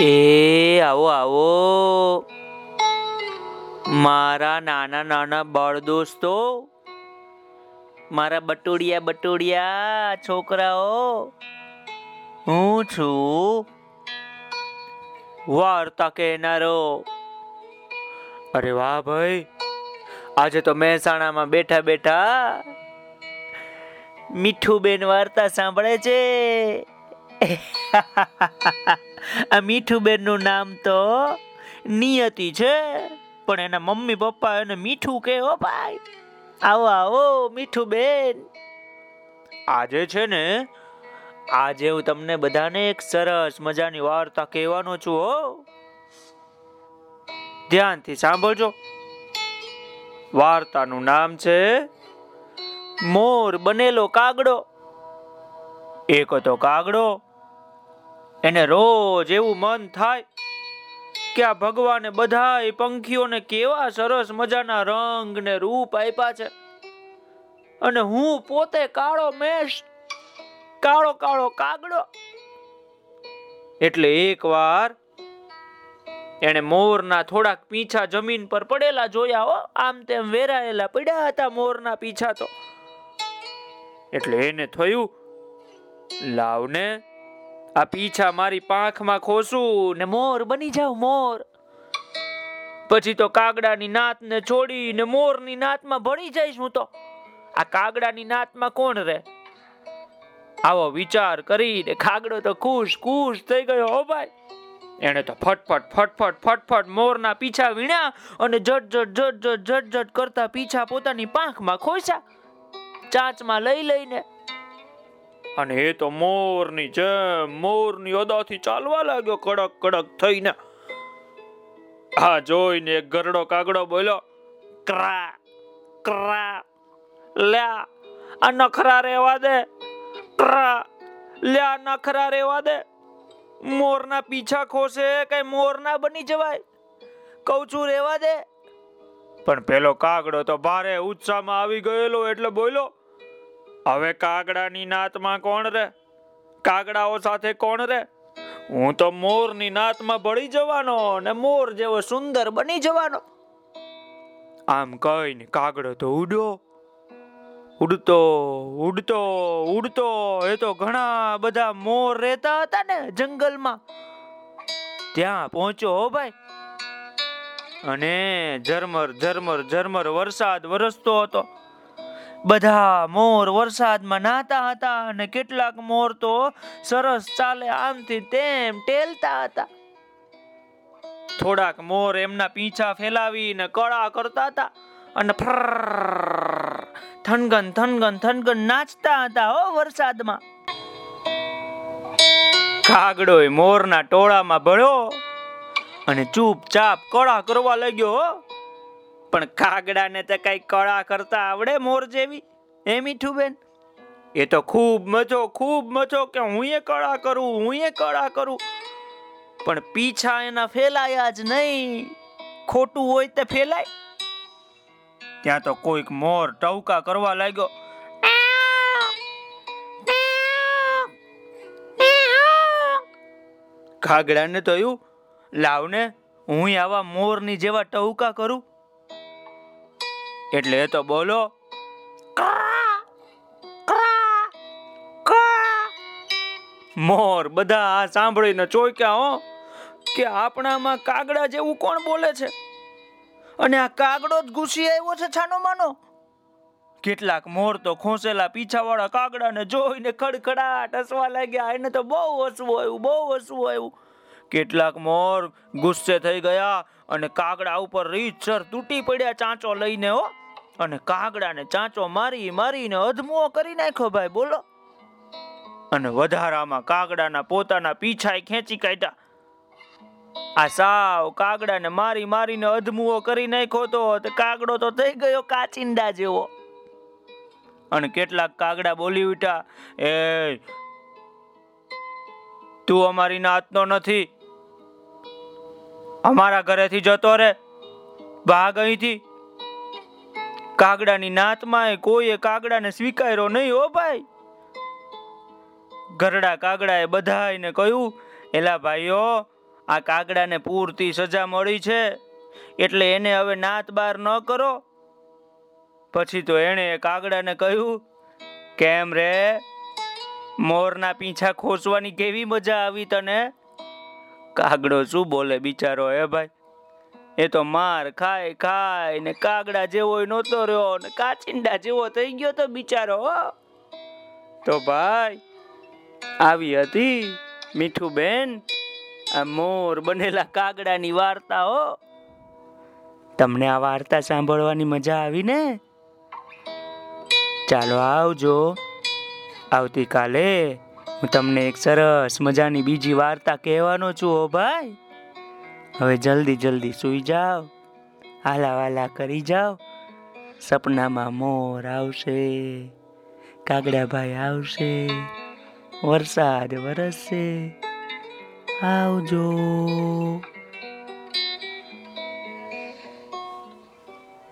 એ, આવો આવો. મારા નાના નાના બળ દોસ્તો, મારા બટુડિયા બટુડિયા, છોકરાઓ, હું છું વાર્તા કહેનારો. અરે વાહ ભાઈ, આજે તો મહેસાણામાં બેઠા બેઠા મીઠું બેન વાર્તા સાંભળે છે. આ મીઠું બેનનું નામ તો નિયતિ છે, પણ એના મમ્મી પપ્પા એને મીઠું કે હો ભાઈ, આવો આવો મીઠું બેન આજે છે ને, આજે હું તમને બધાને એક સરસ મજાની વાર્તા કહેવાનો છું, હો. ધ્યાનથી સાંભળજો. વાર્તાનું નામ છે, મોર બનેલો કાગડો. એક હતો કાગડો એને રોજ એવું મન થાય કે આ ભગવાને બધા પંખીઓને કેવા સરસ મજાના રંગ ને રૂપ આપ્યા છે. અને હું પોતે કાળો મેષ, કાળો કાળો કાગડો. એટલે એકવાર એને મોરના થોડાક પીછા જમીન પર પડેલા જોયા હો, આમ તેમ વેરાયેલા પડ્યા હતા મોરના પીછા તો. એટલે એને થયું, લાવને આ પીછા મારી પાંખમાં ખોસું ને મોર બની જાવ મોર. પછી તો કાગડાની નાતને છોડીને મોરની નાતમાં ભળી જઈશ હું તો. આ કાગડાની નાતમાં કોણ રે આવો વિચાર કરીને કાગડો તો ખુશ ખુશ થઈ ગયો હો ભાઈ. એને તો ફટફટ ફટફટ ફટફટ મોરના પીછા વીણ્યા અને જટ જટ જટ જટ જટ જટ કરતા પીછા પોતાની પાંખમાં ખોસ્યા. ચાંચમાં લઈ લઈને અને એ તો મોરની જેમ મોરની અદાથી ચાલવા લાગ્યો કડક કડક થઈને. આ જોઈને એક ગરડો કાગડો બોલ્યો, ક્રા ક્રા, લ્યા, આ નખરા રેવા દે, ક્રા, લ્યા નખરા રેવા દે. મોરના પીછા ખોસે કઈ મોરના બની જવાય? કઉ છું રેવા દે. પણ પેલો કાગડો તો ભારે ઉત્સાહમાં આવી ગયેલો એટલે બોલ્યો હવે કાગડાની નાતમાં કોણ રે? કાગડાઓ સાથે કોણ રે? હું તો મોરની નાતમાં ભળી જવાનો ને મોર જેવો સુંદર બની જવાનો. આમ કહીને કાગડો તો ઉડ્યો. ઉડતો ઉડતો ઉડતો. એ તો ઘણા બધા મોર રહેતા હતા ને જંગલમાં. ત્યાં પહોંચ્યો હો ભાઈ. અને ઝરમર ઝરમર ઝરમર વરસાદ વરસતો હતો. બધા મોર વરસાદમાં નાતા હતા અને કેટલાક મોર તો સરસ ચાલે આમથી તેમ ટેલતા હતા. થોડાક મોર એમના પીંછા ફેલાવીને કળા કરતા હતા અને થનગન થનગન થનગન નાચતા હતા હો વરસાદમાં. કાગડો મોરના ટોળામાં ભળ્યો અને ચૂપચાપ કળા કરવા લાગ્યો પણ કાગડાને તો કઈ કળા કરતા આવડે મોર જેવી એ મીઠું બેન એ તો ખૂબ મજો ખૂબ મજો કે હું એ કળા કરું, હું એ કળા કરું. પણ પીછા એના ફેલાયા જ નહીં. ખોટું હોય તે ફેલાય. ત્યાં તો કોઈક મોર ટવકા કરવા લાગ્યો. કાગડાને તો એવું, લાવને હું આવા મોરની જેવા ટવકા કરું. એટલે એ તો બોલો. મોર બધા આ સાંભળીને ચોક્યા હો કે આપણામાં કાગડા જેવું કોણ બોલે છે? અને આ કાગડો જ ઘૂસી આવ્યો છે છાનો માનો? કેટલાક મોર તો ખોસેલા પીછાવાળા કાગડાને જોઈને ખડખડાટ હસવા લાગ્યા. એને તો બહુ હસવું આવ્યું, બહુ હસવું આવ્યું. કેટલાક મોર ગુસ્સે થઈ ગયા અને કાગડા ઉપર રીતસર તૂટી પડ્યા ચાંચો લઈને હો. અને કાગડાને ચાંચો મારી મારીને અધમો કરી નાખ્યો ભાઈ, બોલો. અને વધારામાં કાગડાના પોતાના પીછાય ખેંચી કાઢ્યા. આ સાવ કાગડાને મારી મારીને અધમુઓ કરી નાખ્યો તો કાગડો તો થઈ ગયો કાચિંડા જેવો. અને કેટલાક કાગડા બોલી ઉઠ્યા, એ, તું અમારી નાતનો નથી. અમારા ઘરેથી જતો રે. ભાગ અહીંથી. કાગડાની નાતમાં કોઈએ કાગડાને સ્વીકાર્યો નહીં હો ભાઈ. ગરડા કાગડાએ બધાને કહ્યું, એલા ભાઈઓ, આ કાગડાને પૂરતી સજા મળી છે, એટલે એને હવે નાત બાર ન કરો. પછી તો એણે કાગડાને કહ્યું, કેમ રે? મોરના પીંછા ખોસવાની કેવી મજા આવી તને? કાગડો શું બોલે બિચારો, હે ભાઈ? એ તો માર ખાય ખાય ને કાગડા જેવો નહોતો રહ્યો ને કાચિંડા જેવો થઈ ગયો તો બિચારો. તો ભાઈ, આવી હતી મીઠું બેન આ મોર બનેલા કાગડાની વાર્તા, હો. તમને આ વાર્તા સાંભળવાની મજા આવી ને? ચાલો આવજો. આવતીકાલે હું તમને એક સરસ મજાની બીજી વાર્તા કહેવાનો છું, હો ભાઈ. હવે જલ્દી જલ્દી સૂઈ જાઓ. હાલા, વાલા કરી જાઓ. સપનામાં મોર આવશે કાગડાભાઈ આવશે, વરસાદ વરસશે. આવજો.